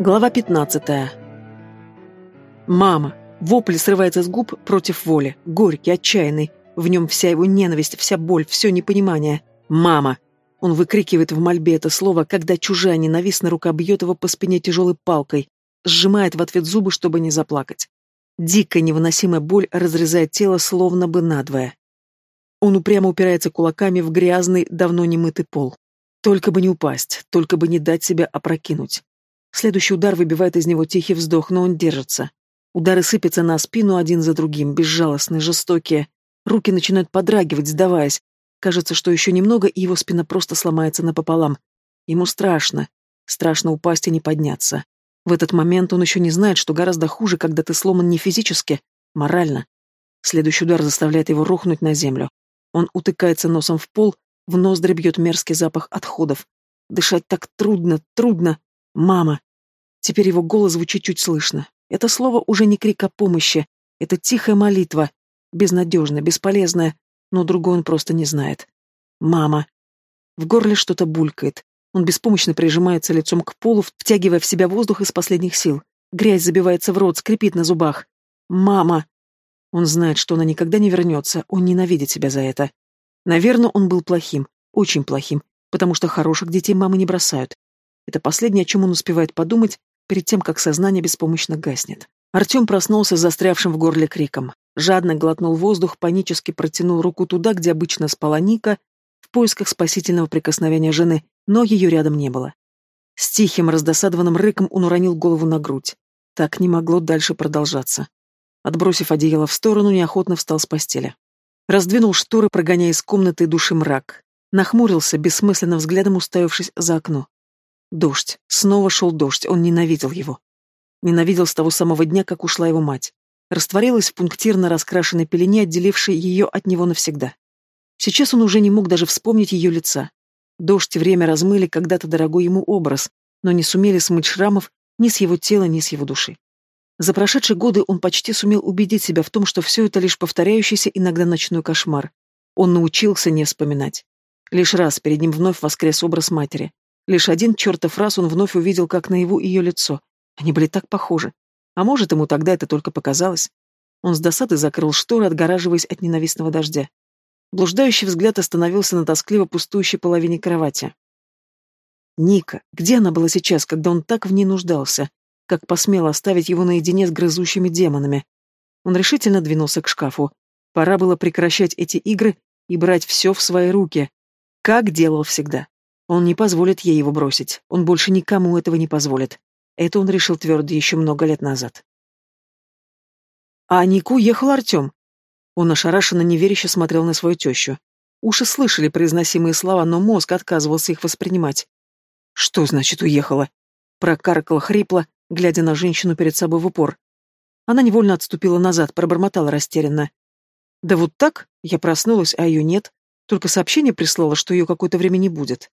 Глава 15. Мама. Вопль срывается с губ против воли, горький, отчаянный. В нем вся его ненависть, вся боль, все непонимание. «Мама!» Он выкрикивает в мольбе это слово, когда чужая ненавистная рука бьет его по спине тяжелой палкой, сжимает в ответ зубы, чтобы не заплакать. Дикая невыносимая боль разрезает тело словно бы надвое. Он упрямо упирается кулаками в грязный, давно не мытый пол. Только бы не упасть, только бы не дать себя опрокинуть. Следующий удар выбивает из него тихий вздох, но он держится. Удары сыпятся на спину один за другим, безжалостные, жестокие. Руки начинают подрагивать, сдаваясь. Кажется, что еще немного, и его спина просто сломается напополам. Ему страшно. Страшно упасть и не подняться. В этот момент он еще не знает, что гораздо хуже, когда ты сломан не физически, морально. Следующий удар заставляет его рухнуть на землю. Он утыкается носом в пол, в ноздри бьет мерзкий запах отходов. Дышать так трудно, трудно. Мама. Теперь его голос звучит чуть слышно. Это слово уже не крик о помощи. Это тихая молитва. Безнадежная, бесполезная. Но другой он просто не знает. Мама. В горле что-то булькает. Он беспомощно прижимается лицом к полу, втягивая в себя воздух из последних сил. Грязь забивается в рот, скрипит на зубах. «Мама!» Он знает, что она никогда не вернется, он ненавидит себя за это. Наверное, он был плохим, очень плохим, потому что хороших детей мамы не бросают. Это последнее, о чем он успевает подумать, перед тем, как сознание беспомощно гаснет. Артем проснулся с застрявшим в горле криком. Жадно глотнул воздух, панически протянул руку туда, где обычно спала Ника, в поисках спасительного прикосновения жены, но ее рядом не было. С тихим, раздосадованным рыком он уронил голову на грудь. Так не могло дальше продолжаться. Отбросив одеяло в сторону, неохотно встал с постели. Раздвинул шторы, прогоняя из комнаты души мрак. Нахмурился, бессмысленным взглядом уставившись за окно. Дождь. Снова шел дождь. Он ненавидел его. Ненавидел с того самого дня, как ушла его мать. Растворилась в пунктирно раскрашенной пелене, отделившей ее от него навсегда. Сейчас он уже не мог даже вспомнить ее лица. Дождь и время размыли когда-то дорогой ему образ, но не сумели смыть шрамов ни с его тела, ни с его души. За прошедшие годы он почти сумел убедить себя в том, что все это лишь повторяющийся иногда ночной кошмар. Он научился не вспоминать. Лишь раз перед ним вновь воскрес образ матери. Лишь один чертов раз он вновь увидел, как наяву ее лицо. Они были так похожи. А может, ему тогда это только показалось. Он с досады закрыл шторы, отгораживаясь от ненавистного дождя. Блуждающий взгляд остановился на тоскливо пустующей половине кровати. Ника, где она была сейчас, когда он так в ней нуждался? Как посмела оставить его наедине с грызущими демонами? Он решительно двинулся к шкафу. Пора было прекращать эти игры и брать все в свои руки, как делал всегда. Он не позволит ей его бросить. Он больше никому этого не позволит. Это он решил твердо еще много лет назад. А Нику уехал Артем. Он ошарашенно неверяще смотрел на свою тещу. Уши слышали произносимые слова, но мозг отказывался их воспринимать. «Что значит уехала?» Прокаркала хрипло, глядя на женщину перед собой в упор. Она невольно отступила назад, пробормотала растерянно. «Да вот так? Я проснулась, а ее нет. Только сообщение прислало, что ее какое-то время не будет».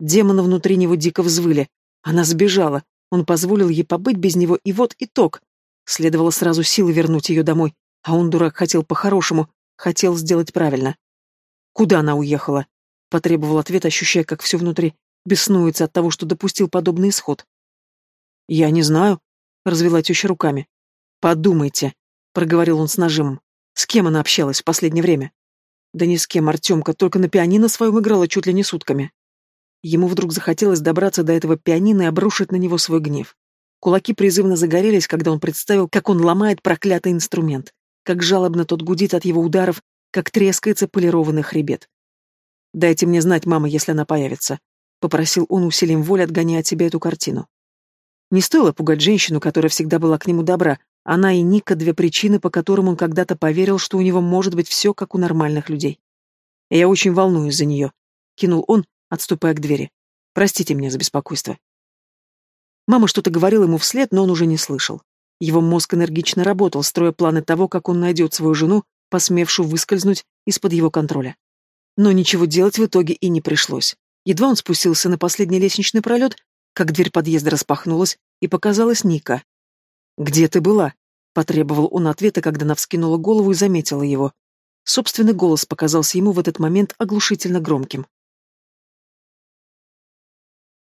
Демоны внутри него дико взвыли. Она сбежала. Он позволил ей побыть без него, и вот итог. Следовало сразу силы вернуть ее домой. А он, дурак, хотел по-хорошему, хотел сделать правильно. Куда она уехала? Потребовал ответ, ощущая, как все внутри беснуется от того, что допустил подобный исход. «Я не знаю», — развела теща руками. «Подумайте», — проговорил он с нажимом. «С кем она общалась в последнее время?» «Да ни с кем, Артемка, только на пианино своем играла чуть ли не сутками». Ему вдруг захотелось добраться до этого пианино и обрушить на него свой гнев. Кулаки призывно загорелись, когда он представил, как он ломает проклятый инструмент, как жалобно тот гудит от его ударов, как трескается полированный хребет. «Дайте мне знать, мама, если она появится», — попросил он усилием воли, отгоняя от себя эту картину. Не стоило пугать женщину, которая всегда была к нему добра. Она и Ника — две причины, по которым он когда-то поверил, что у него может быть все, как у нормальных людей. «Я очень волнуюсь за нее», — кинул он, отступая к двери. «Простите меня за беспокойство». Мама что-то говорила ему вслед, но он уже не слышал. Его мозг энергично работал, строя планы того, как он найдет свою жену, посмевшую выскользнуть из-под его контроля. Но ничего делать в итоге и не пришлось. Едва он спустился на последний лестничный пролет, как дверь подъезда распахнулась, и показалась Ника. «Где ты была?» — потребовал он ответа, когда она вскинула голову и заметила его. Собственный голос показался ему в этот момент оглушительно громким.